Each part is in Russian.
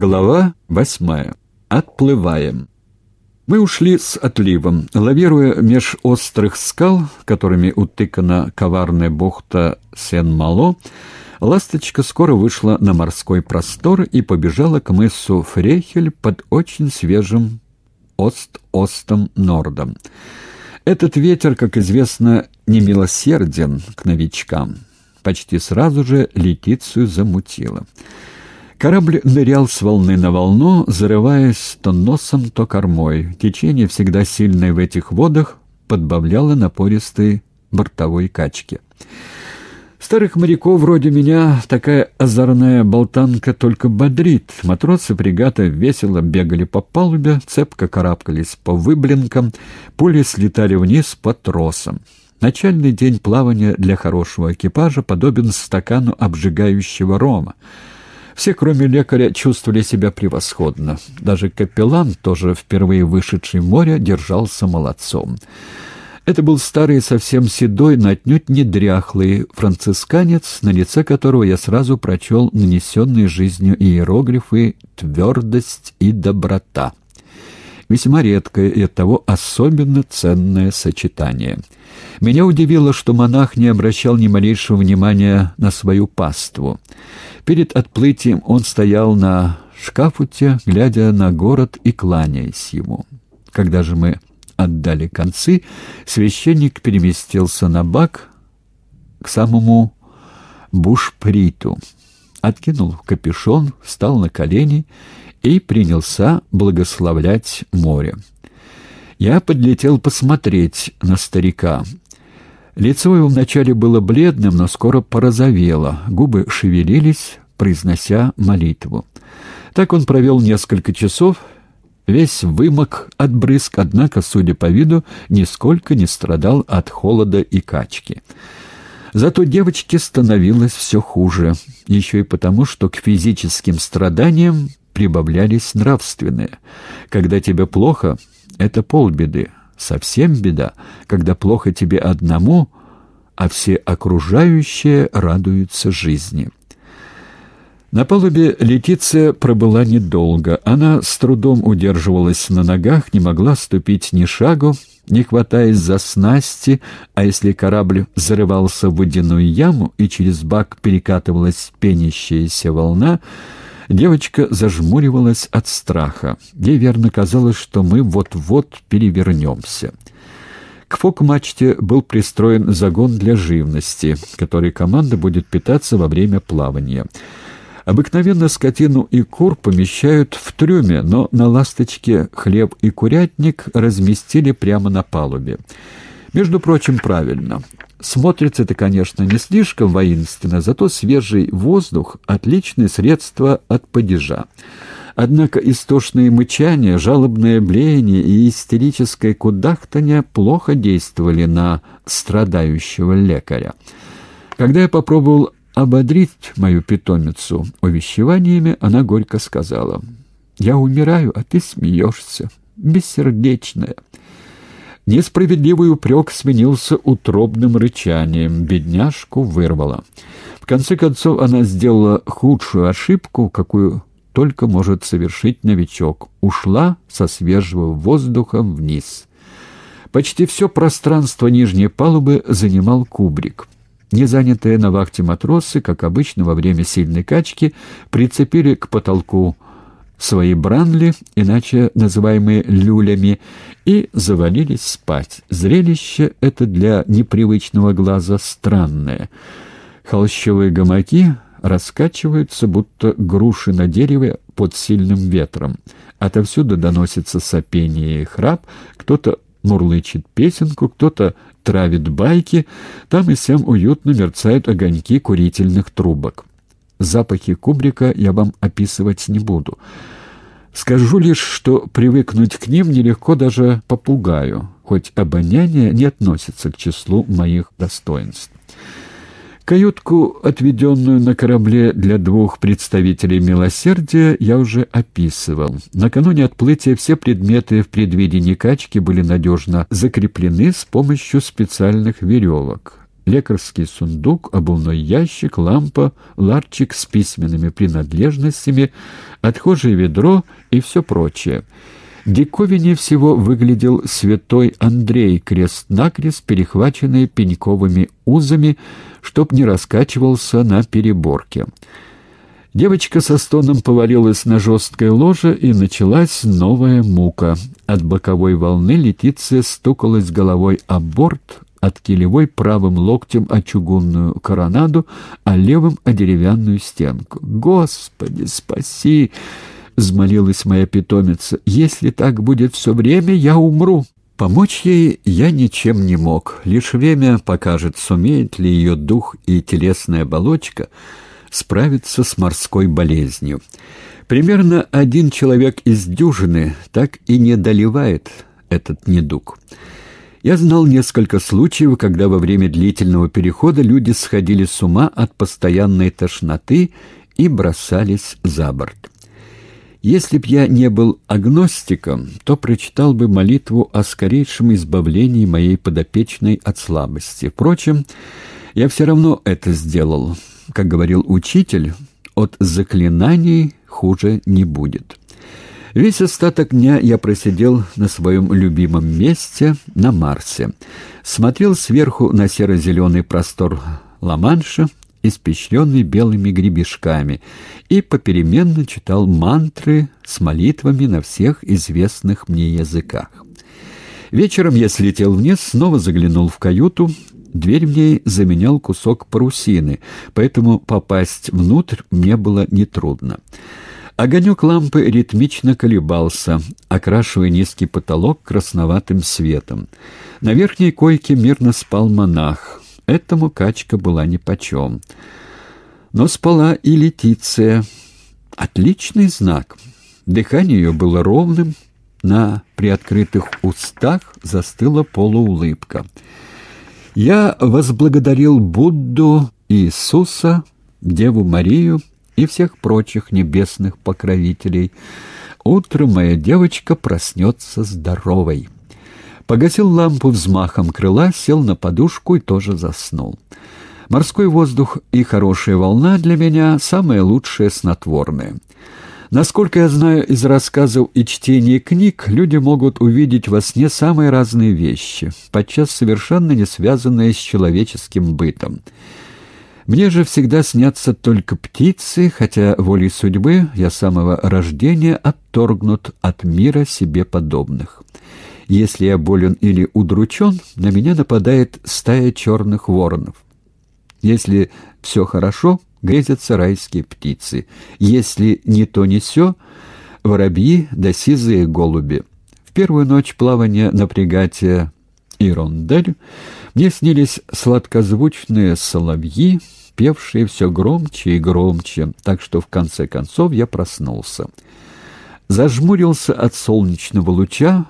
Глава восьмая. Отплываем. Мы ушли с отливом, лавируя меж острых скал, которыми утыкана коварная бухта Сен-Мало, ласточка скоро вышла на морской простор и побежала к мысу Фрехель под очень свежим ост-остом-нордом. Этот ветер, как известно, немилосерден к новичкам. Почти сразу же Летицию замутило. Корабль нырял с волны на волну, зарываясь то носом, то кормой. Течение, всегда сильное в этих водах, подбавляло напористой бортовой качки. Старых моряков вроде меня такая озорная болтанка только бодрит. Матросы фрегата весело бегали по палубе, цепко карабкались по выблинкам, пули слетали вниз по тросам. Начальный день плавания для хорошего экипажа подобен стакану обжигающего рома. Все, кроме лекаря, чувствовали себя превосходно. Даже капеллан, тоже впервые вышедший в море, держался молодцом. Это был старый, совсем седой, но отнюдь не дряхлый францисканец, на лице которого я сразу прочел нанесенные жизнью иероглифы «твердость» и «доброта». Весьма редкое и оттого особенно ценное сочетание. Меня удивило, что монах не обращал ни малейшего внимания на свою паству. Перед отплытием он стоял на шкафуте, глядя на город и кланяясь ему. Когда же мы отдали концы, священник переместился на бак к самому бушприту, откинул капюшон, встал на колени и принялся благословлять море. Я подлетел посмотреть на старика. Лицо его вначале было бледным, но скоро порозовело, губы шевелились, произнося молитву. Так он провел несколько часов, весь вымок от брызг, однако, судя по виду, нисколько не страдал от холода и качки. Зато девочке становилось все хуже, еще и потому, что к физическим страданиям прибавлялись нравственные. Когда тебе плохо, это полбеды, совсем беда, когда плохо тебе одному, а все окружающие радуются жизни. На палубе Летиция пробыла недолго. Она с трудом удерживалась на ногах, не могла ступить ни шагу, не хватаясь за снасти, а если корабль зарывался в водяную яму и через бак перекатывалась пенящаяся волна, Девочка зажмуривалась от страха. Ей верно казалось, что мы вот-вот перевернемся. К фок-мачте был пристроен загон для живности, который команда будет питаться во время плавания. Обыкновенно скотину и кур помещают в трюме, но на «Ласточке» хлеб и курятник разместили прямо на палубе. Между прочим, правильно. Смотрится это, конечно, не слишком воинственно, зато свежий воздух — отличное средство от падежа. Однако истошные мычания, жалобное блеяние и истерическое кудахтанье плохо действовали на страдающего лекаря. Когда я попробовал ободрить мою питомицу увещеваниями, она горько сказала, «Я умираю, а ты смеешься, бессердечная». Несправедливый упрек сменился утробным рычанием. Бедняжку вырвало. В конце концов, она сделала худшую ошибку, какую только может совершить новичок. Ушла со свежего воздуха вниз. Почти все пространство нижней палубы занимал кубрик. Незанятые на вахте матросы, как обычно во время сильной качки, прицепили к потолку свои бранли, иначе называемые люлями, и завалились спать. Зрелище это для непривычного глаза странное. Холщовые гамаки раскачиваются, будто груши на дереве под сильным ветром. Отовсюду доносится сопение и храп, кто-то мурлычет песенку, кто-то травит байки, там и сям уютно мерцают огоньки курительных трубок. Запахи кубрика я вам описывать не буду. Скажу лишь, что привыкнуть к ним нелегко даже попугаю, хоть обоняние не относится к числу моих достоинств. Каютку, отведенную на корабле для двух представителей милосердия, я уже описывал. Накануне отплытия все предметы в предвидении качки были надежно закреплены с помощью специальных веревок. Лекарский сундук, обувной ящик, лампа, ларчик с письменными принадлежностями, отхожее ведро и все прочее. Диковине всего выглядел святой Андрей, крест-накрест, перехваченный пеньковыми узами, чтоб не раскачивался на переборке. Девочка со стоном повалилась на жесткое ложе, и началась новая мука. От боковой волны Летиция стукалась головой о борт, от килевой правым локтем о чугунную коронаду, а левым о деревянную стенку. «Господи, спаси!» — взмолилась моя питомица. «Если так будет все время, я умру». Помочь ей я ничем не мог. Лишь время покажет, сумеет ли ее дух и телесная оболочка справиться с морской болезнью. Примерно один человек из дюжины так и не доливает этот недуг. Я знал несколько случаев, когда во время длительного перехода люди сходили с ума от постоянной тошноты и бросались за борт. Если б я не был агностиком, то прочитал бы молитву о скорейшем избавлении моей подопечной от слабости. Впрочем, я все равно это сделал. Как говорил учитель, от заклинаний хуже не будет. Весь остаток дня я просидел на своем любимом месте, на Марсе. Смотрел сверху на серо-зеленый простор Ла-Манша, испещренный белыми гребешками, и попеременно читал мантры с молитвами на всех известных мне языках. Вечером я слетел вниз, снова заглянул в каюту. Дверь в ней заменял кусок парусины, поэтому попасть внутрь мне было нетрудно. Огонек лампы ритмично колебался, окрашивая низкий потолок красноватым светом. На верхней койке мирно спал монах. Этому качка была нипочем. Но спала и Летиция. Отличный знак. Дыхание ее было ровным, на приоткрытых устах застыла полуулыбка. Я возблагодарил Будду, Иисуса, Деву Марию и всех прочих небесных покровителей. Утром моя девочка проснется здоровой. Погасил лампу взмахом крыла, сел на подушку и тоже заснул. Морской воздух и хорошая волна для меня — самое лучшее снотворное. Насколько я знаю из рассказов и чтения книг, люди могут увидеть во сне самые разные вещи, подчас совершенно не связанные с человеческим бытом. Мне же всегда снятся только птицы, хотя волей судьбы я с самого рождения отторгнут от мира себе подобных. Если я болен или удручен, на меня нападает стая черных воронов. Если все хорошо, грезятся райские птицы. Если не то не сё, воробьи да сизые голуби. В первую ночь плавания на фрегате «Ирондель» мне снились сладкозвучные соловьи, певшие все громче и громче, так что в конце концов я проснулся. Зажмурился от солнечного луча,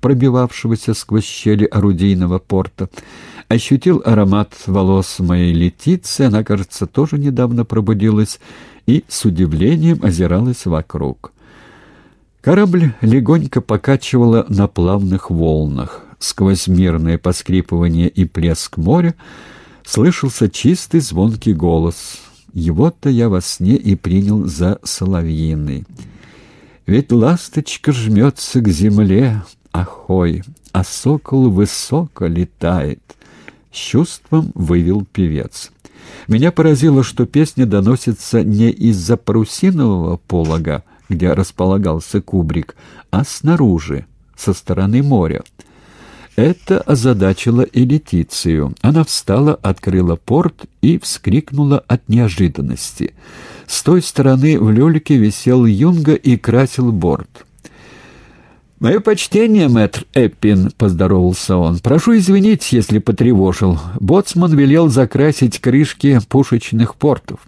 пробивавшегося сквозь щели орудийного порта, ощутил аромат волос моей Летиции, она, кажется, тоже недавно пробудилась и с удивлением озиралась вокруг. Корабль легонько покачивало на плавных волнах. Сквозь мирное поскрипывание и плеск моря слышался чистый звонкий голос. Его-то я во сне и принял за соловьиный. Ведь ласточка жмется к земле, ахой, а сокол высоко летает. С чувством вывел певец. Меня поразило, что песня доносится не из-за парусинового полога, где располагался кубрик, а снаружи, со стороны моря. Это озадачило и Летицию. Она встала, открыла порт и вскрикнула от неожиданности. С той стороны в люльке висел юнга и красил борт. «Мое почтение, мэтр Эппин», — поздоровался он. «Прошу извинить, если потревожил. Боцман велел закрасить крышки пушечных портов.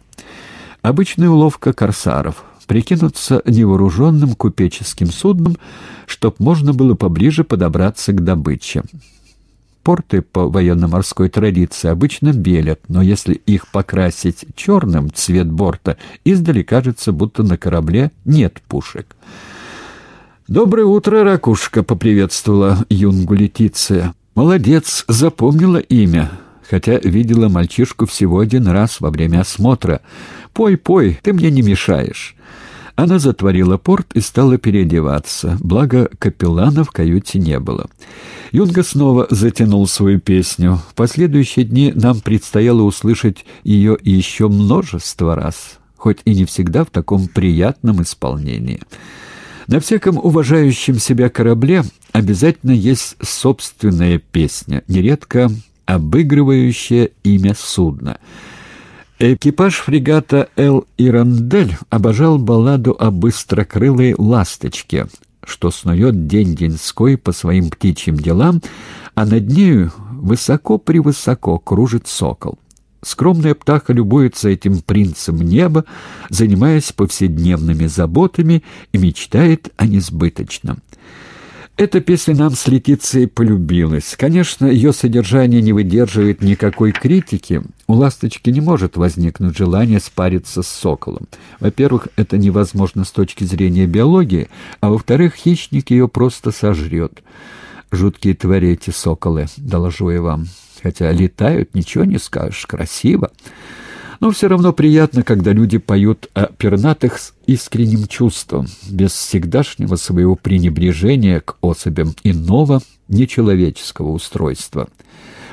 Обычная уловка корсаров прикинуться невооруженным купеческим судном, чтоб можно было поближе подобраться к добыче. Порты по военно-морской традиции обычно белят, но если их покрасить черным, цвет борта, издали кажется, будто на корабле нет пушек. «Доброе утро, ракушка!» — поприветствовала юнгу Летиция. «Молодец, запомнила имя. Хотя видела мальчишку всего один раз во время осмотра. «Пой, пой, ты мне не мешаешь». Она затворила порт и стала переодеваться, благо капеллана в каюте не было. Юнга снова затянул свою песню. В последующие дни нам предстояло услышать ее еще множество раз, хоть и не всегда в таком приятном исполнении. На всяком уважающем себя корабле обязательно есть собственная песня, нередко обыгрывающая имя судна — Экипаж фрегата «Эл Ирандель» обожал балладу о быстрокрылой ласточке, что снует день-деньской по своим птичьим делам, а над нею высоко-превысоко кружит сокол. Скромная птаха любуется этим принцем неба, занимаясь повседневными заботами и мечтает о несбыточном. Эта песня нам с Летицией полюбилась. Конечно, ее содержание не выдерживает никакой критики. У ласточки не может возникнуть желание спариться с соколом. Во-первых, это невозможно с точки зрения биологии, а во-вторых, хищник ее просто сожрет. Жуткие твари эти соколы, доложу я вам. Хотя летают, ничего не скажешь, красиво. Но все равно приятно, когда люди поют о пернатых с искренним чувством, без всегдашнего своего пренебрежения к особям иного, нечеловеческого устройства.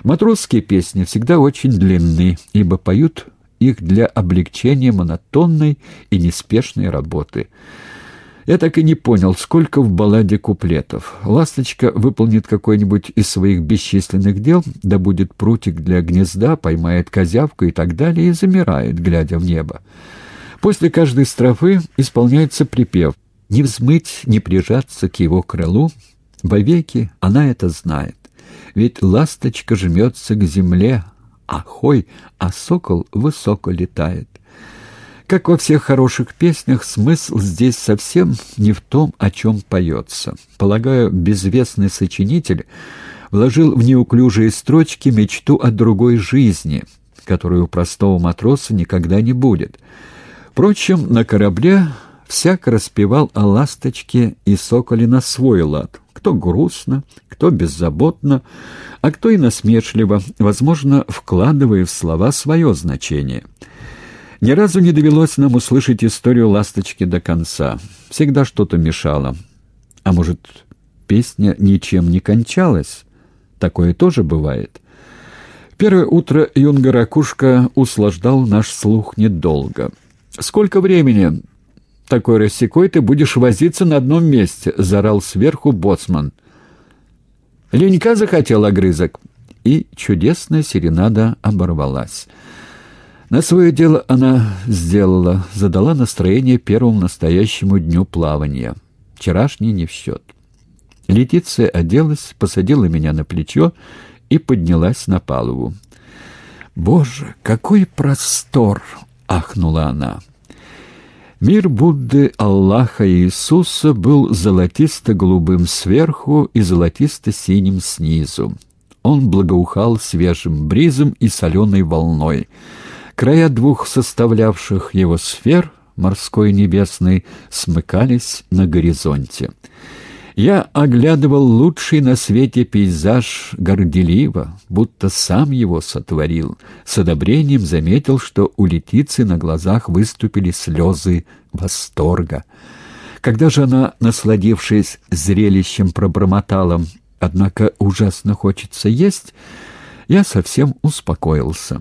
Матросские песни всегда очень длинны, ибо поют их для облегчения монотонной и неспешной работы – я так и не понял, сколько в балладе куплетов. Ласточка выполнит какой-нибудь из своих бесчисленных дел, да будет прутик для гнезда, поймает козявку и так далее, и замирает, глядя в небо. После каждой строфы исполняется припев. Не взмыть, не прижаться к его крылу. Вовеки она это знает. Ведь ласточка жмется к земле, ахой, а сокол высоко летает. Как во всех хороших песнях, смысл здесь совсем не в том, о чем поется. Полагаю, безвестный сочинитель вложил в неуклюжие строчки мечту о другой жизни, которой у простого матроса никогда не будет. Впрочем, на корабле всяк распевал о ласточке и соколе на свой лад. Кто грустно, кто беззаботно, а кто и насмешливо, возможно, вкладывая в слова свое значение — ни разу не довелось нам услышать историю «Ласточки» до конца. Всегда что-то мешало. А может, песня ничем не кончалась? Такое тоже бывает. Первое утро юнга Ракушка услаждал наш слух недолго. «Сколько времени такой рассекой ты будешь возиться на одном месте?» — зарал сверху боцман. «Ленька захотел огрызок». И чудесная серенада оборвалась. На свое дело она сделала, задала настроение первому настоящему дню плавания. Вчерашний не в счет. Летиция оделась, посадила меня на плечо и поднялась на палубу. «Боже, какой простор!» — ахнула она. Мир Будды, Аллаха и Иисуса был золотисто-голубым сверху и золотисто-синим снизу. Он благоухал свежим бризом и соленой волной — Края двух составлявших его сфер, морской и небесной, смыкались на горизонте. Я оглядывал лучший на свете пейзаж горделиво, будто сам его сотворил. С одобрением заметил, что у летицы на глазах выступили слезы восторга. Когда же она, насладившись зрелищем, пробормотала «Однако ужасно хочется есть», я совсем успокоился.